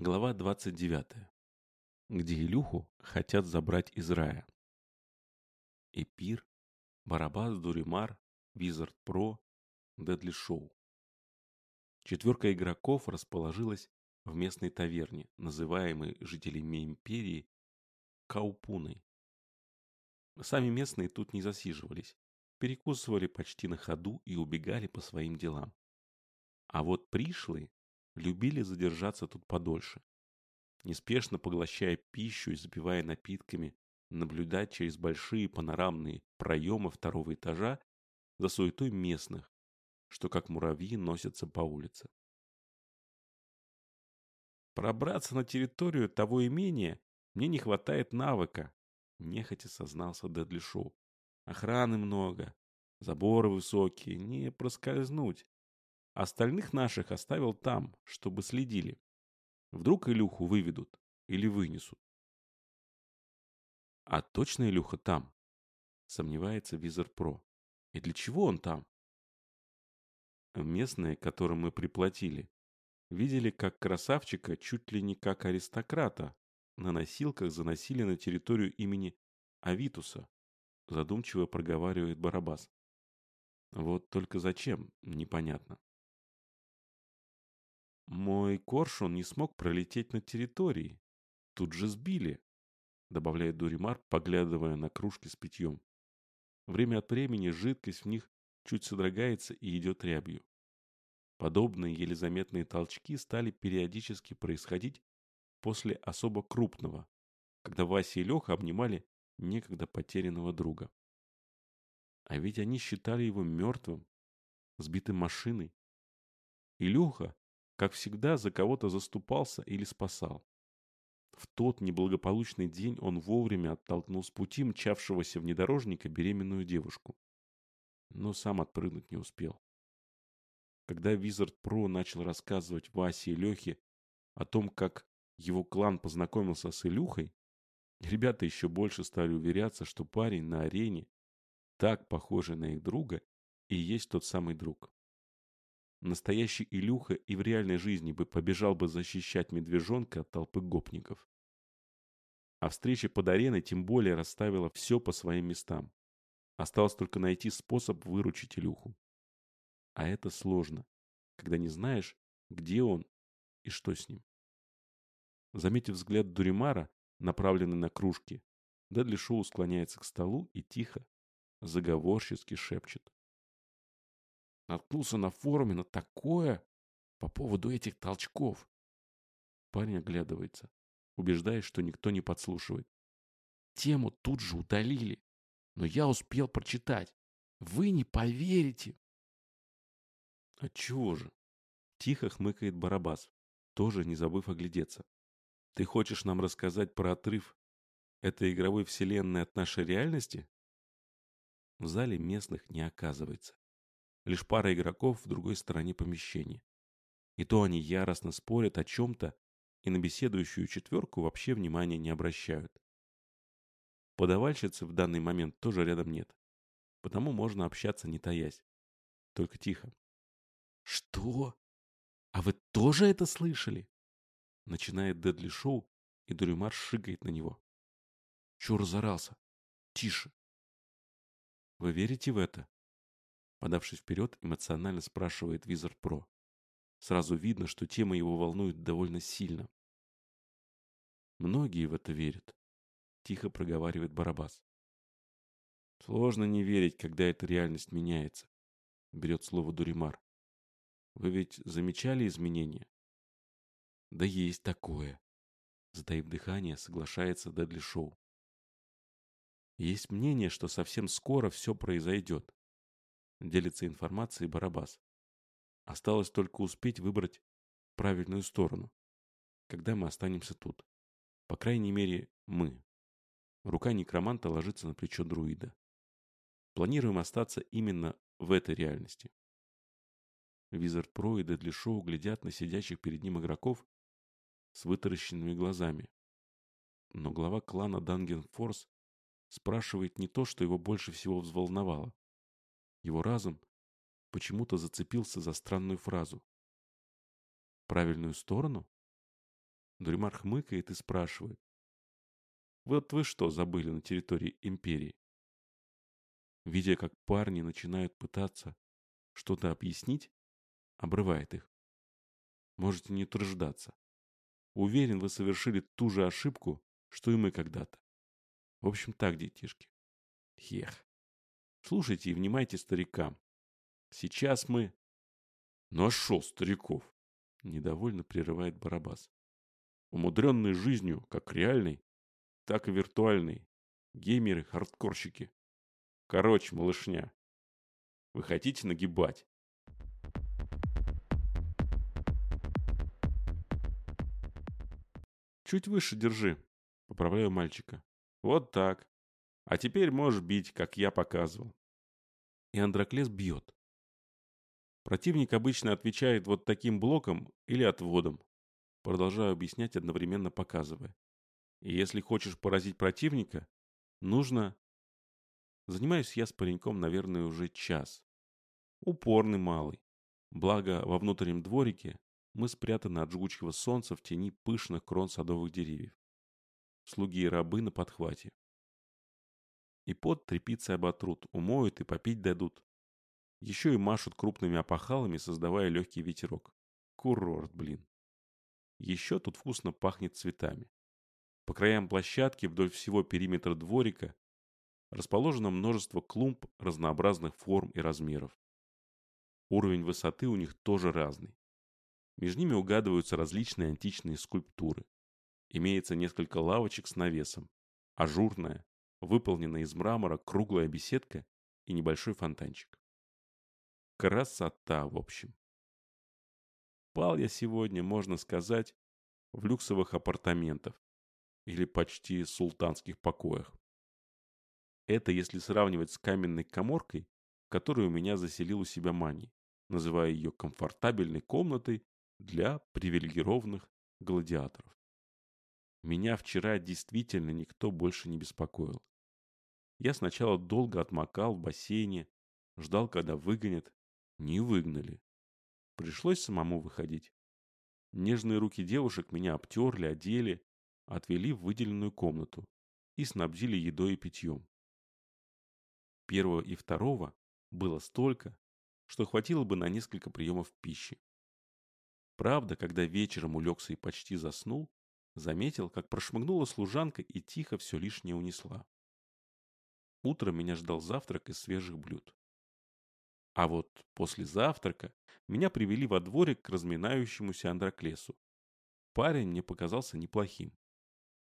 Глава 29. Где Илюху хотят забрать из рая. Эпир, Барабас, Дуримар, Визард Про, Дедли Шоу. Четверка игроков расположилась в местной таверне, называемой жителями империи Каупуной. Сами местные тут не засиживались, перекусывали почти на ходу и убегали по своим делам. А вот пришлые любили задержаться тут подольше. Неспешно поглощая пищу и запивая напитками, наблюдать через большие панорамные проемы второго этажа за суетой местных, что как муравьи носятся по улице. Пробраться на территорию того имения мне не хватает навыка, нехотя сознался Дедли Шоу. Охраны много, заборы высокие, не проскользнуть. Остальных наших оставил там, чтобы следили. Вдруг Илюху выведут или вынесут. А точно Илюха там? Сомневается Визор Про. И для чего он там? Местные, которым мы приплатили, видели, как красавчика чуть ли не как аристократа на носилках заносили на территорию имени Авитуса, задумчиво проговаривает Барабас. Вот только зачем, непонятно. Мой коршун не смог пролететь на территории. Тут же сбили, добавляет Дуримар, поглядывая на кружки с питьем. Время от времени жидкость в них чуть содрогается и идет рябью. Подобные еле заметные толчки стали периодически происходить после особо крупного, когда Вася и Леха обнимали некогда потерянного друга. А ведь они считали его мертвым, сбитым машиной. Илюха как всегда, за кого-то заступался или спасал. В тот неблагополучный день он вовремя оттолкнул с пути мчавшегося внедорожника беременную девушку. Но сам отпрыгнуть не успел. Когда Визард Про начал рассказывать Васе и Лехе о том, как его клан познакомился с Илюхой, ребята еще больше стали уверяться, что парень на арене, так похожий на их друга, и есть тот самый друг. Настоящий Илюха и в реальной жизни бы побежал бы защищать медвежонка от толпы гопников. А встреча под ареной тем более расставила все по своим местам. Осталось только найти способ выручить Илюху. А это сложно, когда не знаешь, где он и что с ним. Заметив взгляд Дуримара, направленный на кружки, Дедли Шоу склоняется к столу и тихо, заговорчески шепчет. Наткнулся на форуме на такое по поводу этих толчков. Парень оглядывается, убеждаясь, что никто не подслушивает. Тему тут же удалили, но я успел прочитать. Вы не поверите. Отчего же? Тихо хмыкает Барабас, тоже не забыв оглядеться. Ты хочешь нам рассказать про отрыв этой игровой вселенной от нашей реальности? В зале местных не оказывается лишь пара игроков в другой стороне помещения. И то они яростно спорят о чем-то и на беседующую четверку вообще внимания не обращают. Подавальщицы в данный момент тоже рядом нет, потому можно общаться не таясь, только тихо. «Что? А вы тоже это слышали?» Начинает Дедли Шоу, и Дуримар шикает на него. Чё разорался? Тише. Вы верите в это? Подавшись вперед, эмоционально спрашивает Визард Про. Сразу видно, что тема его волнует довольно сильно. Многие в это верят. Тихо проговаривает Барабас. Сложно не верить, когда эта реальность меняется. Берет слово Дуримар. Вы ведь замечали изменения? Да есть такое. Затаив дыхание, соглашается Дедли Шоу. Есть мнение, что совсем скоро все произойдет. Делится информацией Барабас. Осталось только успеть выбрать правильную сторону, когда мы останемся тут. По крайней мере, мы. Рука некроманта ложится на плечо друида. Планируем остаться именно в этой реальности. Визард Про и Дедли Шоу глядят на сидящих перед ним игроков с вытаращенными глазами. Но глава клана Данген Форс спрашивает не то, что его больше всего взволновало. Его разум почему-то зацепился за странную фразу. Правильную сторону? Дуримар хмыкает и спрашивает. Вот вы что забыли на территории империи? Видя, как парни начинают пытаться что-то объяснить, обрывает их. Можете не труждаться. Уверен, вы совершили ту же ошибку, что и мы когда-то. В общем так, детишки. Ех. Слушайте и внимайте старикам. Сейчас мы... Шо, стариков? Недовольно прерывает Барабас. Умудренные жизнью, как реальной, так и виртуальной. Геймеры-хардкорщики. Короче, малышня. Вы хотите нагибать? Чуть выше держи. Поправляю мальчика. Вот так. А теперь можешь бить, как я показывал. И Андроклес бьет. Противник обычно отвечает вот таким блоком или отводом. Продолжаю объяснять, одновременно показывая. И если хочешь поразить противника, нужно... Занимаюсь я с пареньком, наверное, уже час. Упорный малый. Благо, во внутреннем дворике мы спрятаны от жгучего солнца в тени пышных крон садовых деревьев. Слуги и рабы на подхвате. И под тряпицей оботрут, умоют и попить дадут. Еще и машут крупными опахалами, создавая легкий ветерок. Курорт, блин. Еще тут вкусно пахнет цветами. По краям площадки вдоль всего периметра дворика расположено множество клумб разнообразных форм и размеров. Уровень высоты у них тоже разный. Между ними угадываются различные античные скульптуры. Имеется несколько лавочек с навесом, ажурная, выполненная из мрамора круглая беседка и небольшой фонтанчик. Красота, в общем. Пал я сегодня, можно сказать, в люксовых апартаментах или почти султанских покоях. Это если сравнивать с каменной коморкой, которую меня заселил у себя Мани, называя ее комфортабельной комнатой для привилегированных гладиаторов. Меня вчера действительно никто больше не беспокоил. Я сначала долго отмокал в бассейне, ждал, когда выгонят. Не выгнали. Пришлось самому выходить. Нежные руки девушек меня обтерли, одели, отвели в выделенную комнату и снабдили едой и питьем. Первого и второго было столько, что хватило бы на несколько приемов пищи. Правда, когда вечером улегся и почти заснул, заметил, как прошмыгнула служанка и тихо все лишнее унесла. Утром меня ждал завтрак из свежих блюд. А вот после завтрака меня привели во дворик к разминающемуся Андроклесу. Парень мне показался неплохим.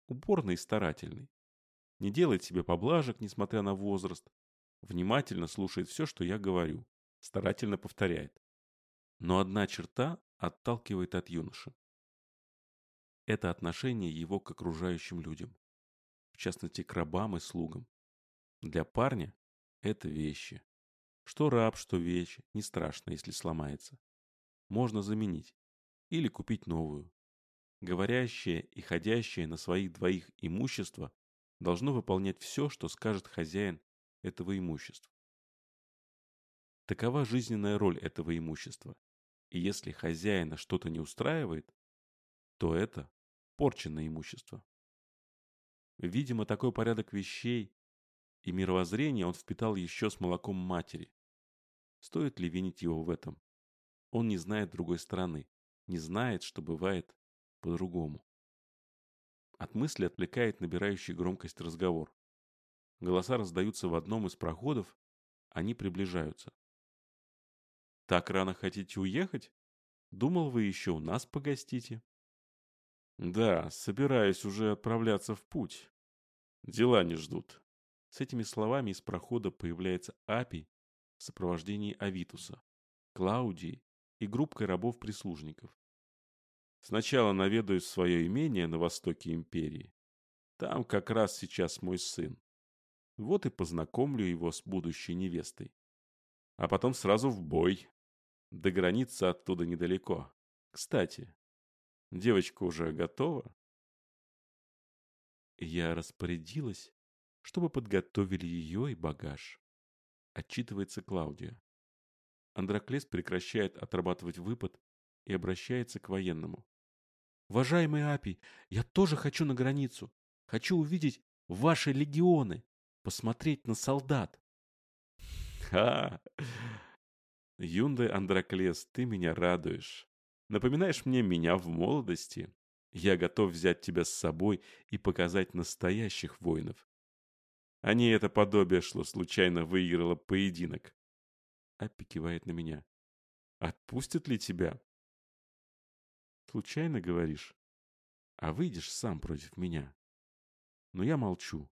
Упорный и старательный. Не делает себе поблажек, несмотря на возраст. Внимательно слушает все, что я говорю. Старательно повторяет. Но одна черта отталкивает от юноши. Это отношение его к окружающим людям. В частности, к рабам и слугам. Для парня это вещи. Что раб, что вещь, не страшно, если сломается. Можно заменить. Или купить новую. Говорящее и ходящее на своих двоих имущество должно выполнять все, что скажет хозяин этого имущества. Такова жизненная роль этого имущества. И если хозяина что-то не устраивает, то это порченное имущество. Видимо, такой порядок вещей и мировоззрение он впитал еще с молоком матери. Стоит ли винить его в этом? Он не знает другой стороны, не знает, что бывает по-другому. От мысли отвлекает набирающий громкость разговор. Голоса раздаются в одном из проходов, они приближаются. «Так рано хотите уехать? Думал, вы еще у нас погостите?» «Да, собираюсь уже отправляться в путь. Дела не ждут». С этими словами из прохода появляется Апи в сопровождении Авитуса, Клаудии и группкой рабов-прислужников. Сначала наведаюсь в свое имение на востоке империи. Там как раз сейчас мой сын. Вот и познакомлю его с будущей невестой. А потом сразу в бой. До границы оттуда недалеко. Кстати, девочка уже готова? Я распорядилась, чтобы подготовили ее и багаж. Отчитывается Клаудия. Андроклес прекращает отрабатывать выпад и обращается к военному. Уважаемый Апий, я тоже хочу на границу. Хочу увидеть ваши легионы, посмотреть на солдат. Ха! Юнде Андроклес, ты меня радуешь. Напоминаешь мне меня в молодости. Я готов взять тебя с собой и показать настоящих воинов. А не это подобие шло, случайно выиграло поединок. Аппи кивает на меня. Отпустят ли тебя? Случайно говоришь? А выйдешь сам против меня? Но я молчу.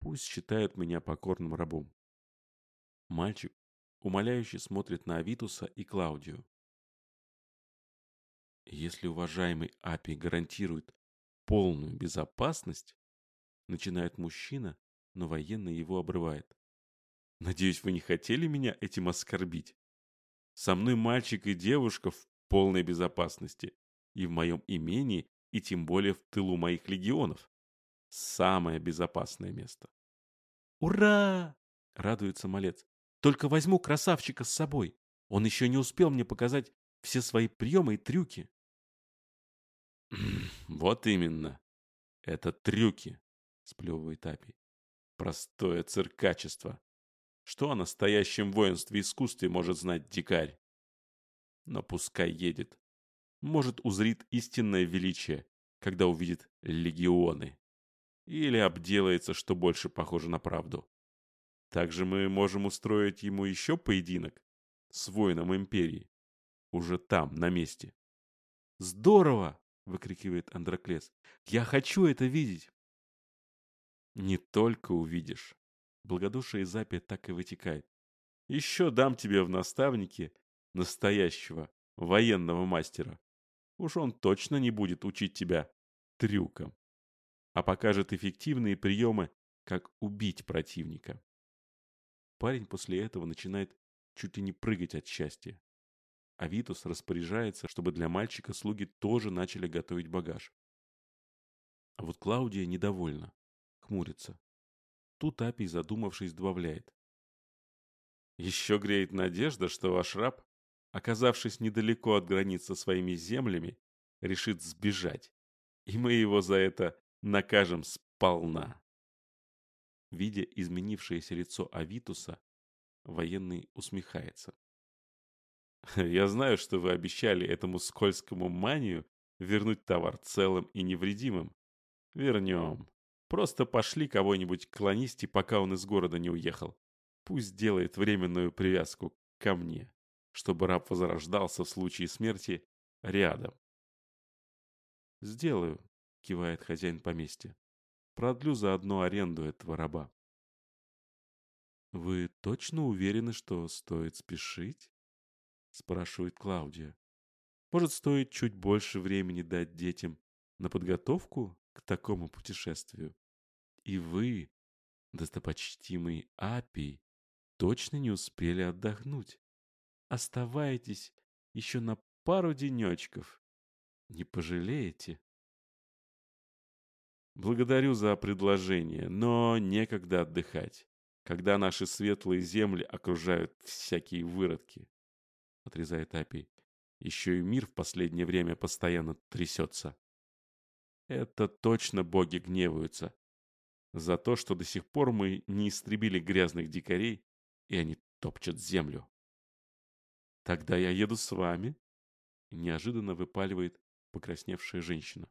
Пусть считают меня покорным рабом. Мальчик умоляюще смотрит на Авитуса и Клаудию. Если уважаемый Апи гарантирует полную безопасность, начинает мужчина, но военный его обрывает. Надеюсь, вы не хотели меня этим оскорбить? Со мной мальчик и девушка в полной безопасности. И в моем имении, и тем более в тылу моих легионов. Самое безопасное место. «Ура!» — радуется малец. «Только возьму красавчика с собой. Он еще не успел мне показать все свои приемы и трюки». «Вот именно. Это трюки», — сплевывает Апи. «Простое циркачество. Что о настоящем воинстве искусстве может знать дикарь? Но пускай едет. Может, узрит истинное величие, когда увидит легионы. Или обделается, что больше похоже на правду. Также мы можем устроить ему еще поединок с воином Империи. Уже там, на месте. «Здорово!» — выкрикивает Андроклес. «Я хочу это видеть!» «Не только увидишь, Благодушие из Апия так и вытекает. Еще дам тебе в наставнике настоящего военного мастера. Уж он точно не будет учить тебя трюкам, а покажет эффективные приемы, как убить противника. Парень после этого начинает чуть ли не прыгать от счастья. А Витус распоряжается, чтобы для мальчика слуги тоже начали готовить багаж. А вот Клаудия недовольна, хмурится. Тут Апий, задумавшись, добавляет. Еще греет надежда, что ваш раб, оказавшись недалеко от границы своими землями, решит сбежать, и мы его за это накажем сполна. Видя изменившееся лицо Авитуса, военный усмехается. «Я знаю, что вы обещали этому скользкому манию вернуть товар целым и невредимым. Вернем. Просто пошли кого-нибудь к клонисте, пока он из города не уехал. Пусть делает временную привязку ко мне, чтобы раб возрождался в случае смерти рядом. «Сделаю», — кивает хозяин поместья. «Продлю заодно аренду этого раба». «Вы точно уверены, что стоит спешить?» — спрашивает Клаудия. «Может, стоит чуть больше времени дать детям на подготовку к такому путешествию. И вы, достопочтимый Апий, точно не успели отдохнуть. Оставайтесь еще на пару денечков. Не пожалеете. Благодарю за предложение, но некогда отдыхать, когда наши светлые земли окружают всякие выродки. Отрезает Апий. Еще и мир в последнее время постоянно трясется. Это точно боги гневаются. За то, что до сих пор мы не истребили грязных дикарей, и они топчут землю. Тогда я еду с вами. Неожиданно выпаливает покрасневшая женщина.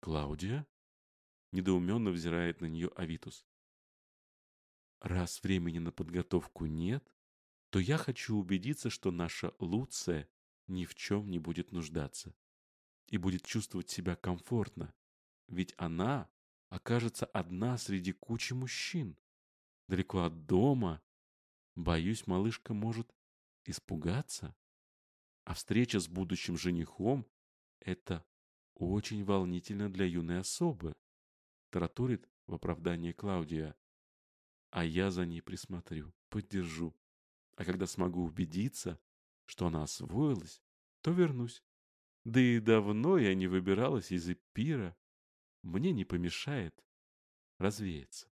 Клаудия? Недоуменно взирает на нее Авитус. Раз времени на подготовку нет, то я хочу убедиться, что наша Луция ни в чем не будет нуждаться и будет чувствовать себя комфортно, ведь она окажется одна среди кучи мужчин, далеко от дома. Боюсь, малышка может испугаться. А встреча с будущим женихом — это очень волнительно для юной особы, таратурит в оправдании Клаудия. А я за ней присмотрю, поддержу. А когда смогу убедиться, что она освоилась, то вернусь. Да и давно я не выбиралась из Эпира. Мне не помешает развеяться.